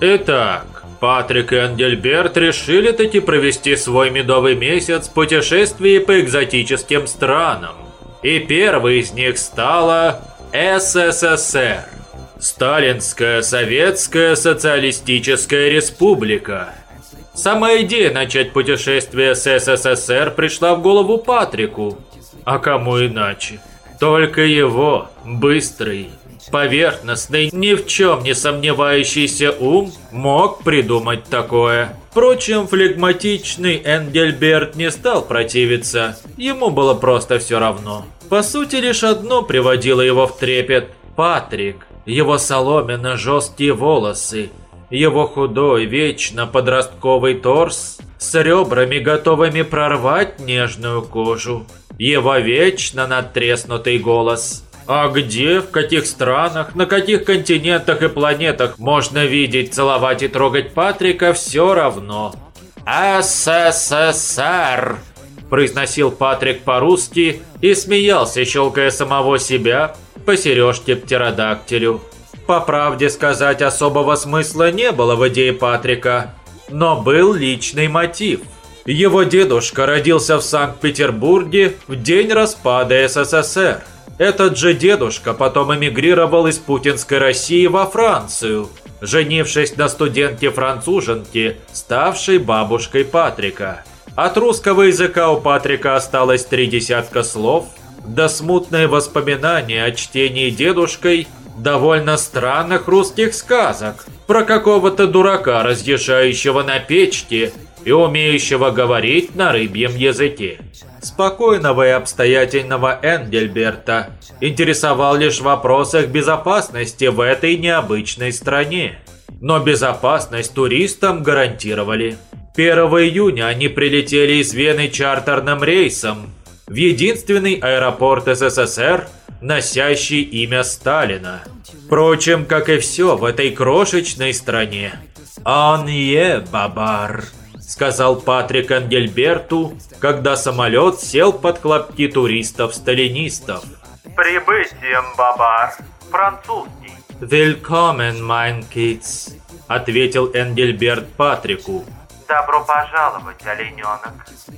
Итак, Патрик и Ангельберт решили таки провести свой медовый месяц в путешествии по экзотическим странам. И первой из них стала СССР. Сталинская Советская Социалистическая Республика. Сама идея начать путешествие с СССР пришла в голову Патрику. А кому иначе? Только его, быстрый, поверхностный, ни в чем не сомневающийся ум мог придумать такое. Впрочем, флегматичный Энгельберт не стал противиться. Ему было просто все равно. По сути, лишь одно приводило его в трепет. Патрик его соломенно-жесткие волосы, его худой, вечно подростковый торс с ребрами, готовыми прорвать нежную кожу, его вечно надтреснутый голос. А где, в каких странах, на каких континентах и планетах можно видеть, целовать и трогать Патрика, все равно. «СССР!» произносил Патрик по-русски и смеялся, щелкая самого себя, по сережке птеродактилю. По правде сказать, особого смысла не было в идее Патрика, но был личный мотив. Его дедушка родился в Санкт-Петербурге в день распада СССР. Этот же дедушка потом эмигрировал из путинской России во Францию, женившись на студентке-француженке, ставшей бабушкой Патрика. От русского языка у Патрика осталось три десятка слов – да смутные воспоминания о чтении дедушкой довольно странных русских сказок про какого-то дурака, разъезжающего на печке и умеющего говорить на рыбьем языке. Спокойного и обстоятельного Энгельберта интересовал лишь в вопросах безопасности в этой необычной стране. Но безопасность туристам гарантировали. 1 июня они прилетели из Вены чартерным рейсом в единственный аэропорт СССР, носящий имя Сталина. Впрочем, как и все в этой крошечной стране. «Он е, бабар», — сказал Патрик Ангельберту, когда самолет сел под хлопки туристов-сталинистов. «Прибытием, бабар, французский». «Willkommen, mein Kids», — ответил Энгельберт Патрику. «Добро пожаловать, олененок,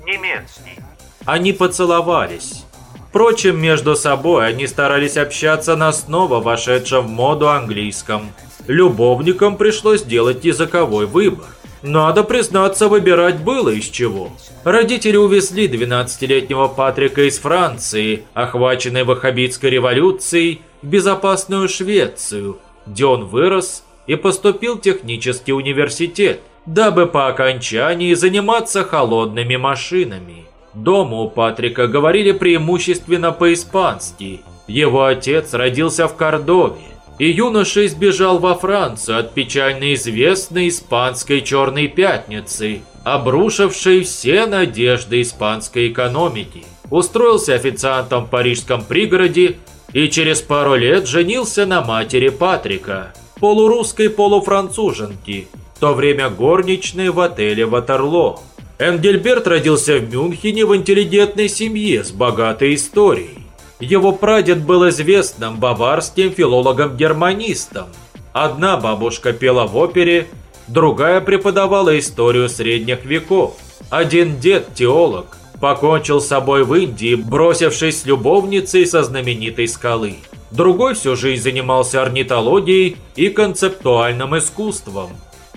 немецкий». Они поцеловались. Впрочем, между собой они старались общаться на снова вошедшем в моду английском. Любовникам пришлось делать языковой выбор. Надо признаться, выбирать было из чего. Родители увезли 12-летнего Патрика из Франции, охваченной ваххабитской революцией, в безопасную Швецию, где он вырос и поступил в технический университет, дабы по окончании заниматься холодными машинами. Дома у Патрика говорили преимущественно по-испански. Его отец родился в Кордове, и юноша избежал во Францию от печально известной испанской «Черной пятницы», обрушившей все надежды испанской экономики. Устроился официантом в парижском пригороде и через пару лет женился на матери Патрика, полурусской полуфранцуженки, в то время горничной в отеле «Ватерлоо». Энгельберт родился в Мюнхене в интеллигентной семье с богатой историей. Его прадед был известным баварским филологом-германистом. Одна бабушка пела в опере, другая преподавала историю средних веков. Один дед, теолог, покончил с собой в Индии, бросившись с любовницей со знаменитой скалы. Другой всю жизнь занимался орнитологией и концептуальным искусством.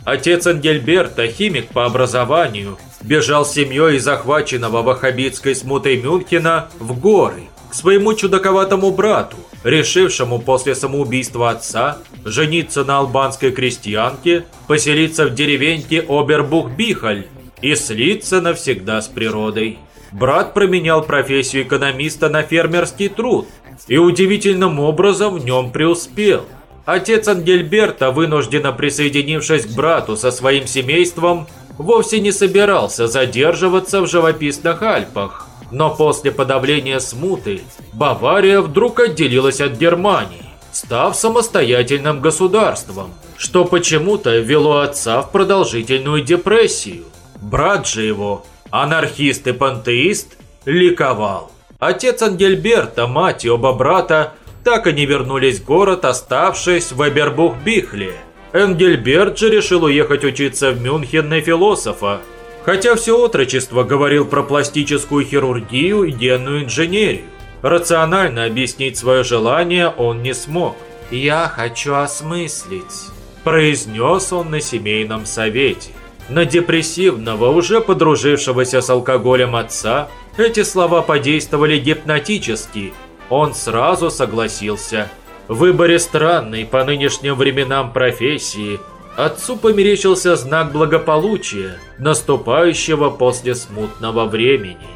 Отец Ангельберта, химик по образованию, бежал с семьей из захваченного ваххабитской смутой Мюнхена в горы к своему чудаковатому брату, решившему после самоубийства отца жениться на албанской крестьянке, поселиться в деревеньке Обербух-Бихаль и слиться навсегда с природой. Брат променял профессию экономиста на фермерский труд и удивительным образом в нем преуспел. Отец Ангельберта, вынужденно присоединившись к брату со своим семейством, вовсе не собирался задерживаться в живописных Альпах. Но после подавления смуты Бавария вдруг отделилась от Германии, став самостоятельным государством, что почему-то вело отца в продолжительную депрессию. Брат же его, анархист и пантеист, ликовал. Отец Ангельберта, мать и оба брата так и не вернулись в город, оставшись в Эбербух-Бихле – Энгельберт же решил уехать учиться в Мюнхен на философа, хотя все отрочество говорил про пластическую хирургию и генную инженерию. Рационально объяснить свое желание он не смог. «Я хочу осмыслить», – произнес он на семейном совете. На депрессивного, уже подружившегося с алкоголем отца, эти слова подействовали гипнотически. Он сразу согласился. В выборе странной по нынешним временам профессии отцу померещился знак благополучия, наступающего после смутного времени.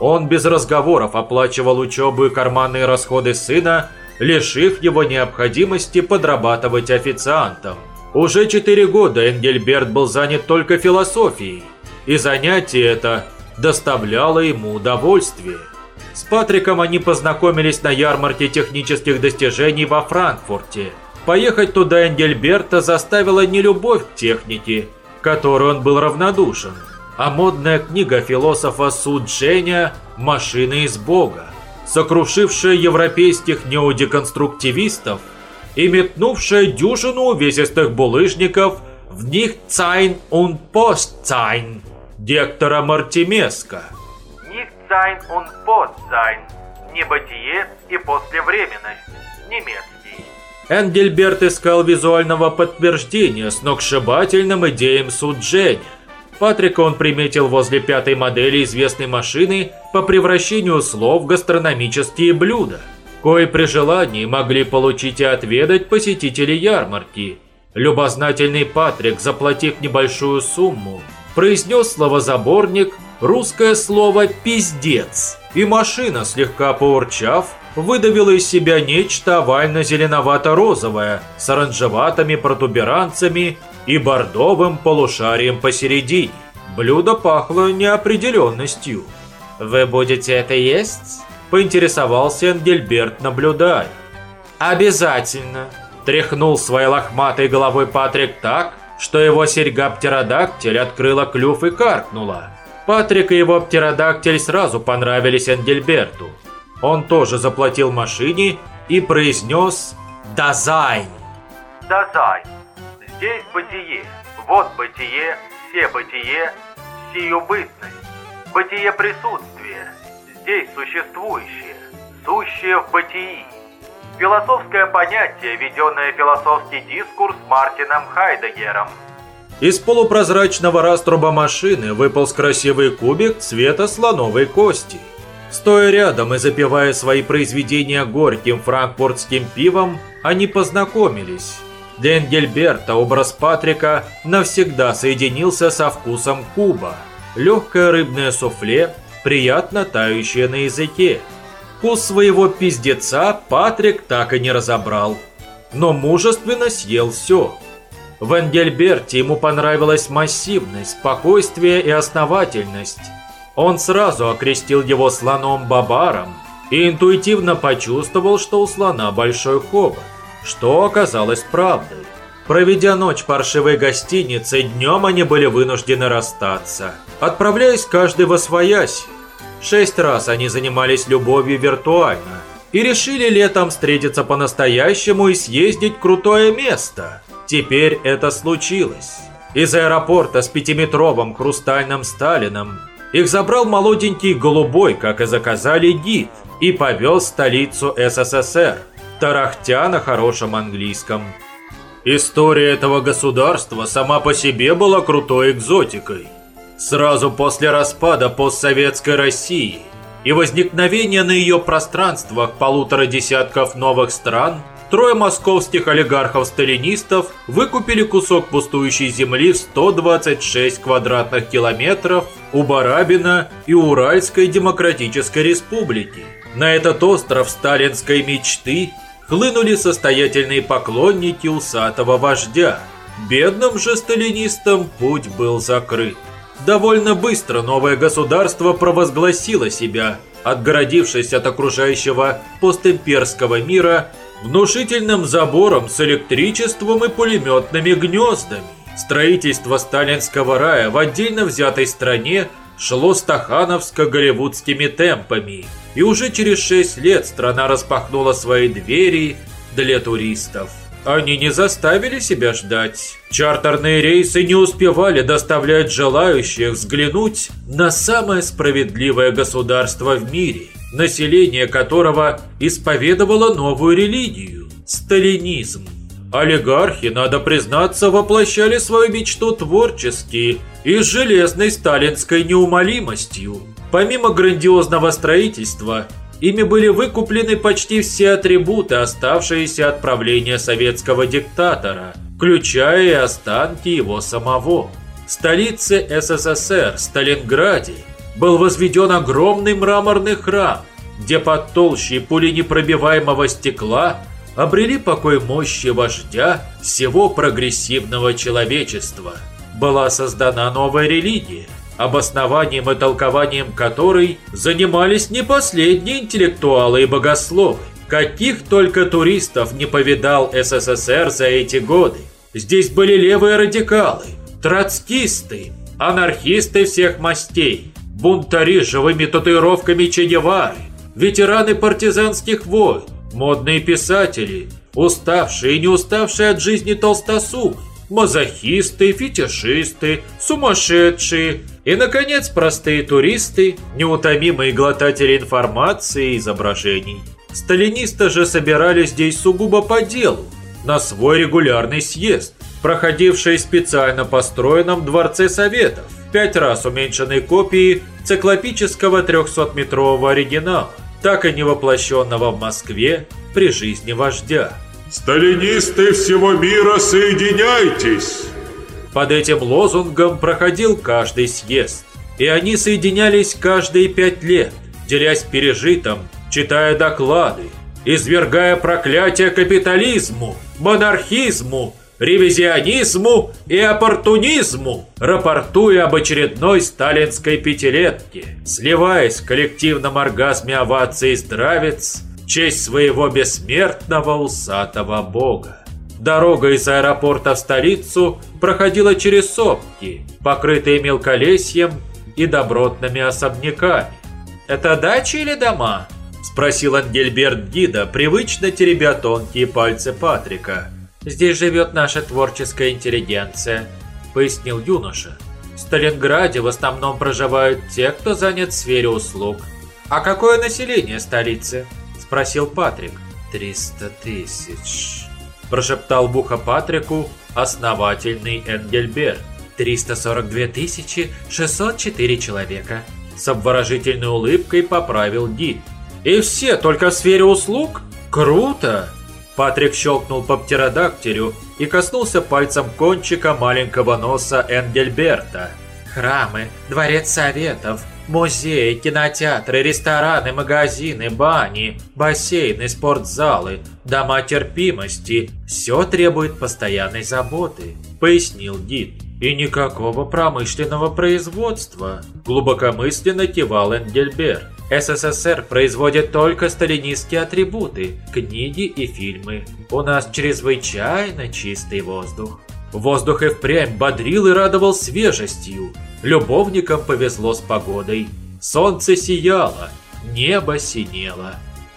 Он без разговоров оплачивал учебу и карманные расходы сына, лишив его необходимости подрабатывать официантом. Уже четыре года Энгельберт был занят только философией, и занятие это доставляло ему удовольствие. С Патриком они познакомились на ярмарке технических достижений во Франкфурте. Поехать туда Энгельберта заставила не любовь к технике, которой он был равнодушен, а модная книга философа Су Дженя «Машины из Бога», сокрушившая европейских неодеконструктивистов и метнувшая дюжину увесистых булыжников в них Цайн und Postzein Гектора Мартимеска. Них Sein und Postsein. Небытие и послевременность. Немецкий. Энгельберт искал визуального подтверждения сногсшибательным идеям Судженя. Патрика он приметил возле пятой модели известной машины по превращению слов в гастрономические блюда – кое при желании могли получить и отведать посетители ярмарки. Любознательный Патрик, заплатив небольшую сумму, произнес словозаборник русское слово «пиздец», и машина, слегка поурчав, выдавила из себя нечто овально-зеленовато-розовое с оранжеватыми протуберанцами и бордовым полушарием посередине. Блюдо пахло неопределенностью. «Вы будете это есть?» поинтересовался Энгельберт, наблюдая. «Обязательно!» – тряхнул своей лохматой головой Патрик так, что его серьга-птеродактиль открыла клюв и каркнула. Патрик и его птеродактиль сразу понравились Энгельберту. Он тоже заплатил машине и произнес «Dasein». Dasein. Здесь бытие. Вот бытие, все бытие, сию бытность. Бытие присутствия здесь существующее, сущее в бытии. Философское понятие, введенное в философский дискурс Мартином Хайдегером. Из полупрозрачного раструба машины выполз красивый кубик цвета слоновой кости. Стоя рядом и запивая свои произведения горьким франкфуртским пивом, они познакомились. Для Энгельберта образ Патрика навсегда соединился со вкусом куба. Легкое рыбное суфле, приятно тающее на языке. Вкус своего пиздеца Патрик так и не разобрал, но мужественно съел все. В Энгельберте ему понравилась массивность, спокойствие и основательность. Он сразу окрестил его слоном-бабаром и интуитивно почувствовал, что у слона большой хобот, что оказалось правдой. Проведя ночь в паршивой гостинице, днем они были вынуждены расстаться, отправляясь каждый во своясь. Шесть раз они занимались любовью виртуально и решили летом встретиться по-настоящему и съездить в крутое место. Теперь это случилось. Из аэропорта с пятиметровым хрустальным Сталином их забрал молоденький голубой, как и заказали, гид, и повез в столицу СССР, тарахтя на хорошем английском. История этого государства сама по себе была крутой экзотикой. Сразу после распада постсоветской России и возникновения на ее пространствах полутора десятков новых стран, трое московских олигархов-сталинистов выкупили кусок пустующей земли в 126 квадратных километров у Барабина и Уральской Демократической Республики. На этот остров сталинской мечты хлынули состоятельные поклонники усатого вождя. Бедным же сталинистам путь был закрыт. Довольно быстро новое государство провозгласило себя, отгородившись от окружающего постимперского мира внушительным забором с электричеством и пулеметными гнездами. Строительство сталинского рая в отдельно взятой стране шло стахановско-голливудскими темпами, и уже через 6 лет страна распахнула свои двери для туристов. они не заставили себя ждать. Чартерные рейсы не успевали доставлять желающих взглянуть на самое справедливое государство в мире, население которого исповедовало новую религию – сталинизм. Олигархи, надо признаться, воплощали свою мечту творчески и с железной сталинской неумолимостью. Помимо грандиозного строительства, ими были выкуплены почти все атрибуты, оставшиеся от правления советского диктатора, включая и останки его самого. В СССР, Сталинграде, был возведен огромный мраморный храм, где под толщей пуленепробиваемого стекла обрели покой мощи вождя всего прогрессивного человечества. Была создана новая религия, обоснованием и толкованием которой занимались не последние интеллектуалы и богословы. Каких только туристов не повидал СССР за эти годы. Здесь были левые радикалы, троцкисты, анархисты всех мастей, бунтари с живыми татуировками Че ветераны партизанских войн, модные писатели, уставшие и не уставшие от жизни толстосумы, мазохисты, фетишисты, сумасшедшие и, наконец, простые туристы, неутомимые глотатели информации и изображений. Сталинисты же собирались здесь сугубо по делу, на свой регулярный съезд, проходивший в специально построенном Дворце Советов, пять раз уменьшенной копии циклопического 300-метрового оригинала, так и не воплощенного в Москве при жизни вождя. «Сталинисты всего мира, соединяйтесь!» Под этим лозунгом проходил каждый съезд. И они соединялись каждые пять лет, делясь пережитым, читая доклады, извергая проклятие капитализму, монархизму, ревизионизму и оппортунизму, рапортуя об очередной сталинской пятилетке, сливаясь в коллективном оргазме оваций здравец в честь своего бессмертного усатого бога. Дорога из аэропорта в столицу проходила через сопки, покрытые мелколесьем и добротными особняками. «Это дачи или дома?» – спросил Ангельберт гида, привычно теребя тонкие пальцы Патрика. «Здесь живет наша творческая интеллигенция», – пояснил юноша. «В Сталинграде в основном проживают те, кто занят в сфере услуг». «А какое население столицы?» – спросил Патрик. «Триста тысяч», прошептал в ухо Патрику основательный Энгельберт. 342 604 человека. С обворожительной улыбкой поправил гид. И все только в сфере услуг? Круто! Патрик щелкнул по птеродактилю и коснулся пальцем кончика маленького носа Энгельберта. Храмы, дворец советов, Музеи, кинотеатры, рестораны, магазины, бани, бассейны, спортзалы, дома терпимости – все требует постоянной заботы, пояснил гид. И никакого промышленного производства, глубокомысленно кивал Энгельберт. СССР производит только сталинистские атрибуты, книги и фильмы. У нас чрезвычайно чистый воздух. Воздух и впрямь бодрил и радовал свежестью. Любовникам повезло с погодой. Солнце сияло, небо синело.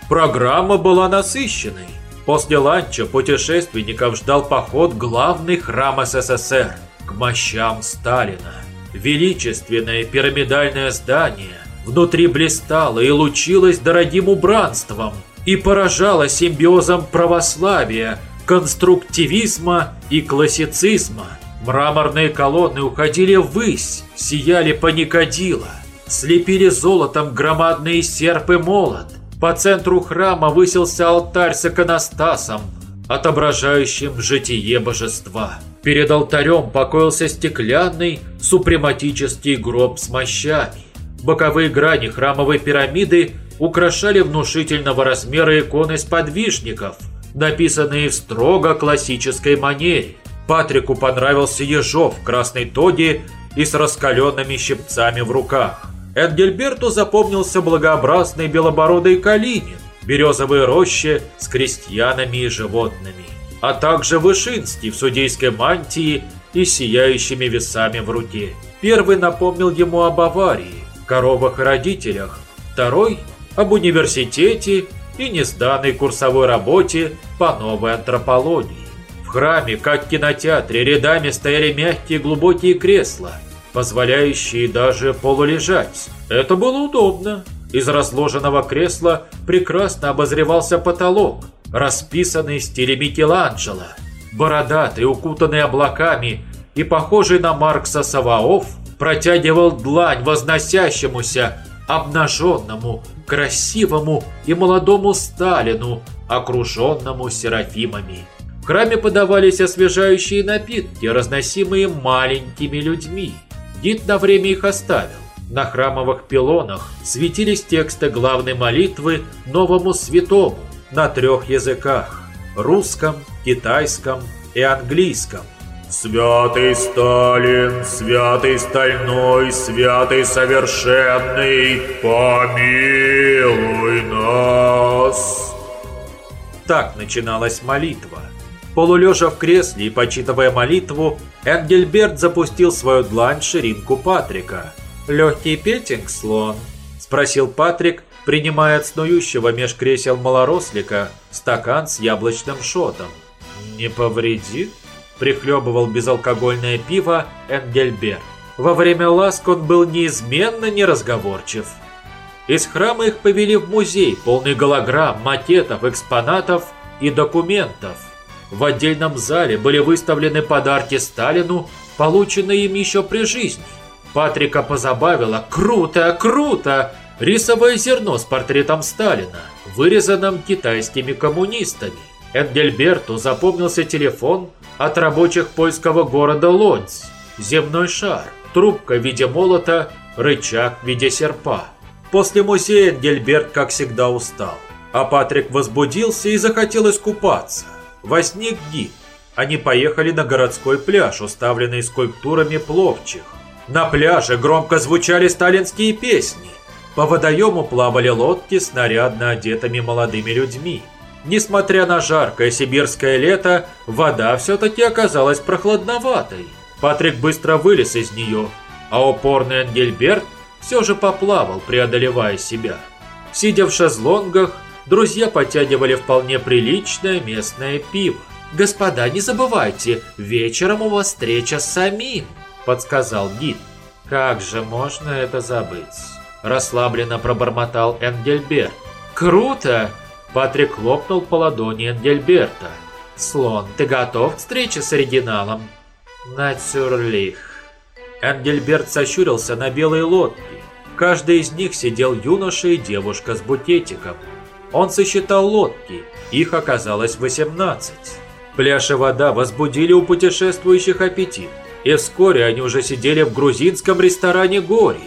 Программа была насыщенной. После ланча путешественников ждал поход главный храм СССР к мощам Сталина. Величественное пирамидальное здание внутри блистало и лучилось дорогим убранством и поражало симбиозом православия, конструктивизма и классицизма. Мраморные колонны уходили ввысь, сияли паникадила, слепили золотом громадные серп и молот. По центру храма высился алтарь с иконостасом, отображающим житие божества. Перед алтарем покоился стеклянный супрематический гроб с мощами. Боковые грани храмовой пирамиды украшали внушительного размера иконы сподвижников, написанные в строго классической манере. Патрику понравился ежов в красной тоге и с раскаленными щипцами в руках. Энгельберту запомнился благообразный белобородый Калинин, березовые рощи с крестьянами и животными, а также Вышинский в судейской мантии и сияющими весами в руке. Первый напомнил ему об аварии, коровах и родителях, второй – об университете и несданной курсовой работе по новой антропологии. В храме, как в кинотеатре, рядами стояли мягкие глубокие кресла, позволяющие даже полулежать. Это было удобно. Из разложенного кресла прекрасно обозревался потолок, расписанный в стиле Микеланджело. Бородатый, укутанный облаками и похожий на Маркса Саваоф, протягивал длань возносящемуся, обнаженному, красивому и молодому Сталину, окруженному серафимами. В храме подавались освежающие напитки, разносимые маленькими людьми. Дид на время их оставил. На храмовых пилонах светились тексты главной молитвы новому святому на трех языках – русском, китайском и английском. Святый Сталин, святый стальной, святый совершенный, помилуй нас. Так начиналась молитва. Полулежа в кресле и почитывая молитву, Энгельберт запустил свою длань в ширинку Патрика. «Легкий петинг, слон?» – спросил Патрик, принимая от снующего меж кресел малорослика стакан с яблочным шотом. «Не повредит?» Прихлебывал безалкогольное пиво Энгельбер. Во время ласк он был неизменно неразговорчив. Из храма их повели в музей, полный голограмм, макетов, экспонатов и документов. В отдельном зале были выставлены подарки Сталину, полученные им еще при жизни. Патрика позабавило «Круто, круто!» рисовое зерно с портретом Сталина, вырезанным китайскими коммунистами. Энгельберту запомнился телефон от рабочих польского города Лодзь, земной шар, трубка в виде молота, рычаг в виде серпа. После музея Энгельберт, как всегда, устал. А Патрик возбудился и захотел искупаться. Возник гид. Они поехали на городской пляж, уставленный скульптурами пловчих. На пляже громко звучали сталинские песни. По водоему плавали лодки с нарядно одетыми молодыми людьми. Несмотря на жаркое сибирское лето, вода все-таки оказалась прохладноватой. Патрик быстро вылез из нее, а упорный Ангельберт все же поплавал, преодолевая себя. Сидя в шезлонгах, друзья подтягивали вполне приличное местное пиво. «Господа, не забывайте, вечером у вас встреча с самим», – подсказал гид. «Как же можно это забыть?» – расслабленно пробормотал Энгельберт. «Круто! Патрик хлопнул по ладони Энгельберта. «Слон, ты готов к встрече с оригиналом?» «Натюрлих». Энгельберт сощурился на белые лодки. Каждый из них сидел юноша и девушка с букетиком. Он сосчитал лодки, их оказалось 18. Пляж и вода возбудили у путешествующих аппетит, и вскоре они уже сидели в грузинском ресторане «Гори»,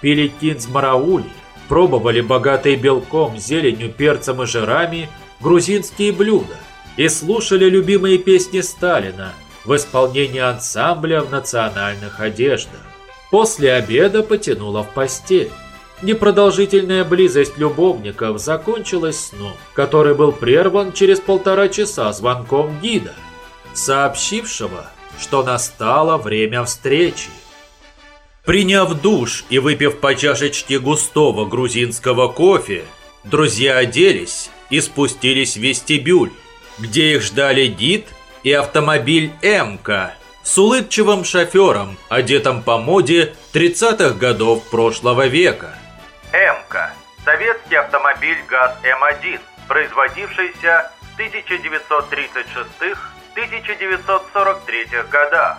пили кинзмараули, пробовали богатые белком, зеленью, перцем и жирами грузинские блюда и слушали любимые песни Сталина в исполнении ансамбля в национальных одеждах. После обеда потянуло в постель. Непродолжительная близость любовников закончилась сном, который был прерван через полтора часа звонком гида, сообщившего, что настало время встречи. Приняв душ и выпив по чашечке густого грузинского кофе, друзья оделись и спустились в вестибюль, где их ждали гид и автомобиль «Эмка» с улыбчивым шофером, одетым по моде 30-х годов прошлого века. «Эмка» – советский автомобиль ГАЗ-М1, производившийся в 1936-1943 годах.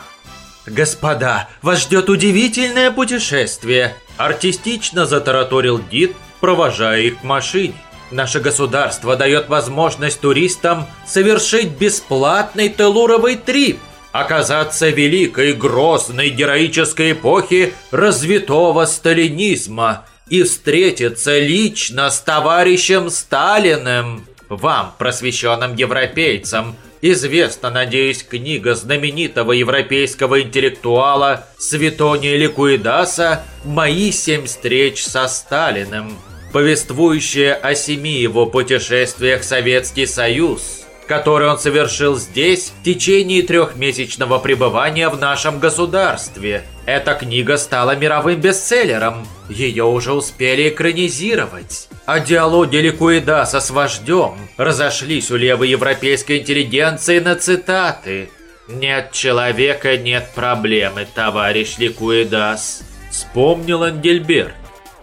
«Господа, вас ждет удивительное путешествие!» Артистично затараторил гид, провожая их к машине. Наше государство дает возможность туристам совершить бесплатный телуровый трип, оказаться великой, грозной, героической эпохе развитого сталинизма и встретиться лично с товарищем Сталиным. Вам, просвещенным европейцам, Известна, надеюсь, книга знаменитого европейского интеллектуала Светония Ликуидаса «Мои семь встреч со Сталиным», повествующая о семи его путешествиях в Советский Союз который он совершил здесь в течение трехмесячного пребывания в нашем государстве. Эта книга стала мировым бестселлером. Ее уже успели экранизировать. А диалоги Ликуидаса с вождем разошлись у левой европейской интеллигенции на цитаты. «Нет человека, нет проблемы, товарищ Ликуидас», — вспомнил Ангельберт.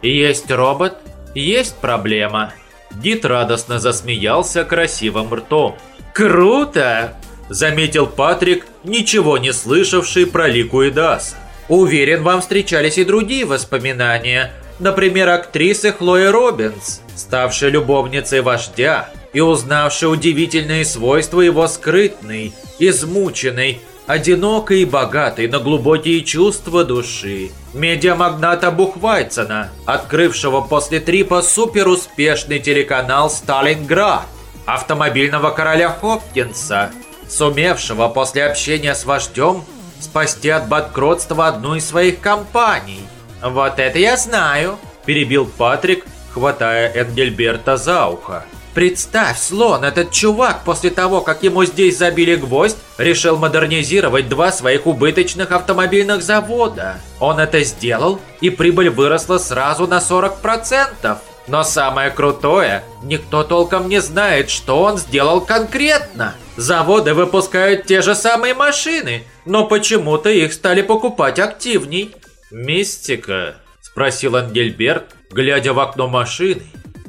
«Есть робот, есть проблема». Дит радостно засмеялся красивым ртом. «Круто!» – заметил Патрик, ничего не слышавший про Ликуидаса. «Уверен, вам встречались и другие воспоминания. Например, актрисы Хлои Робинс, ставшей любовницей вождя и узнавшей удивительные свойства его скрытной, измученной, одинокой и богатой на глубокие чувства души. Медиамагната Бухвайцена, открывшего после трипа суперуспешный телеканал «Сталинград», автомобильного короля Хопкинса, сумевшего после общения с вождем спасти от банкротства одну из своих компаний. «Вот это я знаю», – перебил Патрик, хватая Энгельберта за ухо. Представь, слон, этот чувак после того, как ему здесь забили гвоздь, решил модернизировать два своих убыточных автомобильных завода. Он это сделал, и прибыль выросла сразу на 40%. Но самое крутое, никто толком не знает, что он сделал конкретно. Заводы выпускают те же самые машины, но почему-то их стали покупать активней. «Мистика?» – спросил Ангельберт, глядя в окно машины,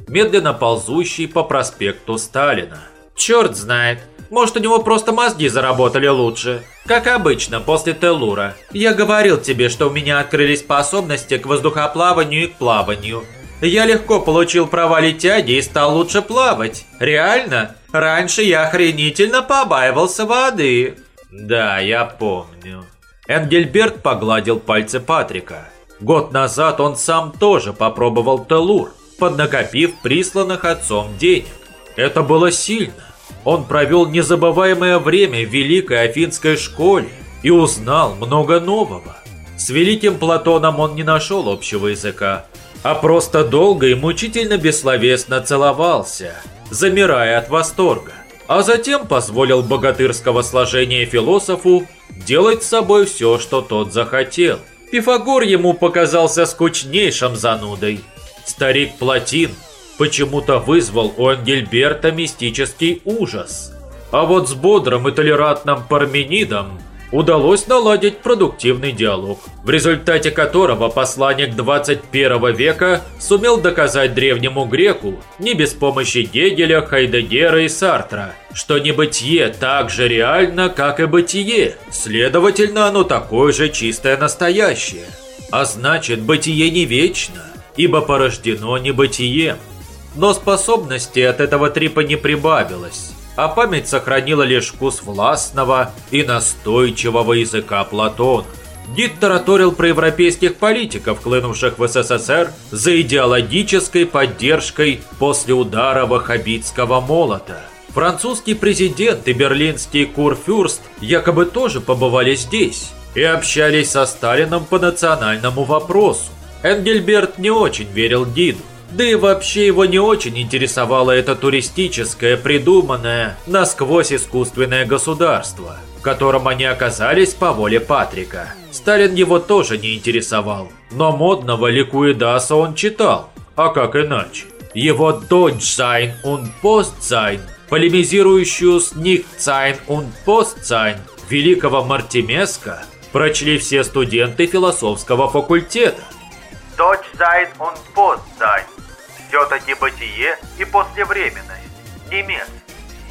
медленно ползущий по проспекту Сталина. Черт знает, может у него просто мозги заработали лучше. Как обычно, после Телура. Я говорил тебе, что у меня открылись способности к воздухоплаванию и к плаванию. Я легко получил права летяги и стал лучше плавать. Реально, раньше я охренительно побаивался воды. Да, я помню. Энгельберт погладил пальцы Патрика. Год назад он сам тоже попробовал Телур поднакопив присланных отцом денег. Это было сильно. Он провел незабываемое время в Великой Афинской школе и узнал много нового. С великим Платоном он не нашел общего языка, а просто долго и мучительно бессловесно целовался, замирая от восторга. А затем позволил богатырского сложения философу делать с собой все, что тот захотел. Пифагор ему показался скучнейшим занудой – Старик Платин почему-то вызвал у Ангельберта мистический ужас. А вот с бодрым и толерантным Парменидом удалось наладить продуктивный диалог, в результате которого посланник 21 века сумел доказать древнему греку, не без помощи Гегеля, Хайдегера и Сартра, что небытие так же реально, как и бытие, следовательно, оно такое же чистое настоящее. А значит, бытие не вечно – ибо порождено небытием. Но способности от этого трипа не прибавилось, а память сохранила лишь вкус властного и настойчивого языка Платона. Дид тараторил про европейских политиков, хлынувших в СССР за идеологической поддержкой после удара ваххабитского молота. Французский президент и берлинский курфюрст якобы тоже побывали здесь и общались со Сталином по национальному вопросу. Энгельберт не очень верил Диду. Да и вообще его не очень интересовало это туристическое, придуманное, насквозь искусственное государство, в котором они оказались по воле Патрика. Сталин его тоже не интересовал, но модного Ликуидаса он читал, а как иначе? Его Deutschsein und Postsein, полемизирующую с Nichtsein und Postsein великого Мартимеска, прочли все студенты философского факультета. Он пост Зайн. Все-таки бытие и послевременность. Немец.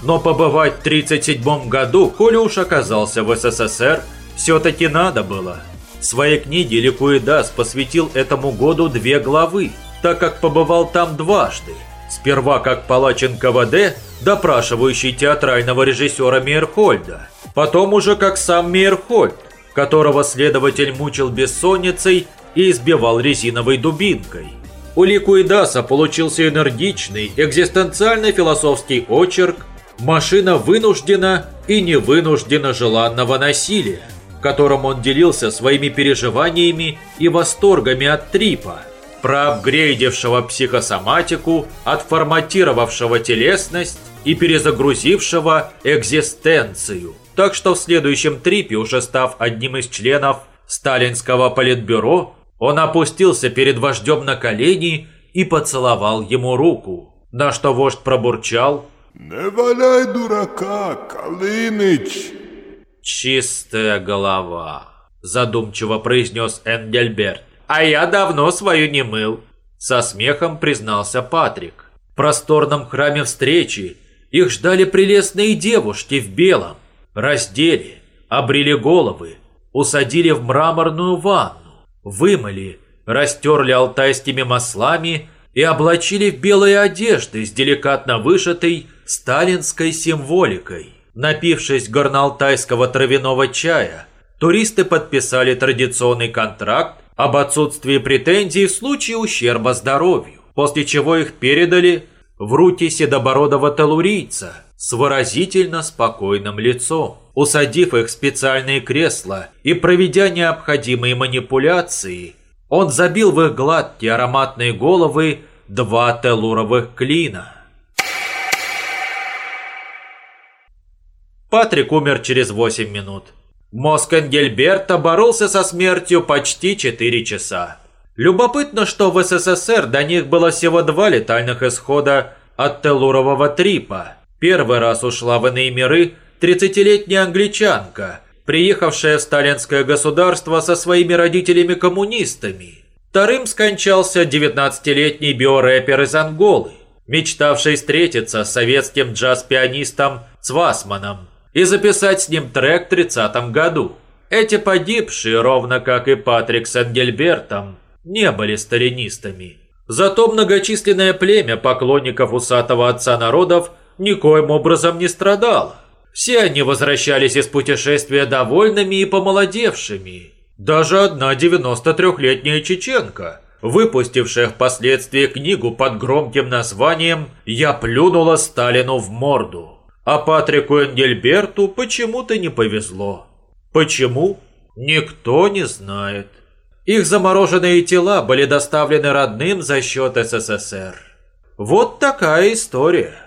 Но побывать в 37 году, коли уж оказался в СССР, все-таки надо было. В своей книге Ликуидас посвятил этому году две главы, так как побывал там дважды. Сперва как палач НКВД, допрашивающий театрального режиссера Мейерхольда. Потом уже как сам Мейерхольд, которого следователь мучил бессонницей и избивал резиновой дубинкой. У Ликуидаса получился энергичный, экзистенциально-философский очерк «Машина вынуждена и невынуждена желанного насилия», в котором он делился своими переживаниями и восторгами от трипа, проапгрейдившего психосоматику, отформатировавшего телесность и перезагрузившего экзистенцию. Так что в следующем трипе, уже став одним из членов сталинского политбюро, он опустился перед вождем на колени и поцеловал ему руку, на что вождь пробурчал «Не валяй дурака, Калыныч!» «Чистая голова», – задумчиво произнес Энгельберт. «А я давно свою не мыл», – со смехом признался Патрик. В просторном храме встречи их ждали прелестные девушки в белом. Раздели, обрели головы, усадили в мраморную ванну, вымыли, растерли алтайскими маслами и облачили в белые одежды с деликатно вышитой сталинской символикой. Напившись горноалтайского травяного чая, туристы подписали традиционный контракт об отсутствии претензий в случае ущерба здоровью, после чего их передали в руки седобородого телурийца с выразительно спокойным лицом. Усадив их в специальные кресла и проведя необходимые манипуляции, он забил в их гладкие ароматные головы два телуровых клина. Патрик умер через 8 минут. Мозг Энгельберта боролся со смертью почти 4 часа. Любопытно, что в СССР до них было всего два летальных исхода от телурового трипа. Первый раз ушла в иные миры 30-летняя англичанка, приехавшая в сталинское государство со своими родителями-коммунистами. Вторым скончался 19-летний биорэпер из Анголы, мечтавший встретиться с советским джаз-пианистом Цвасманом и записать с ним трек в 30 году. Эти погибшие, ровно как и Патрик с Энгельбертом, не были сталинистами. Зато многочисленное племя поклонников усатого отца народов никоим образом не страдало. Все они возвращались из путешествия довольными и помолодевшими. Даже одна 93-летняя чеченка, выпустившая впоследствии книгу под громким названием «Я плюнула Сталину в морду». А Патрику Энгельберту почему-то не повезло. Почему? Никто не знает. Их замороженные тела были доставлены родным за счет СССР. Вот такая история.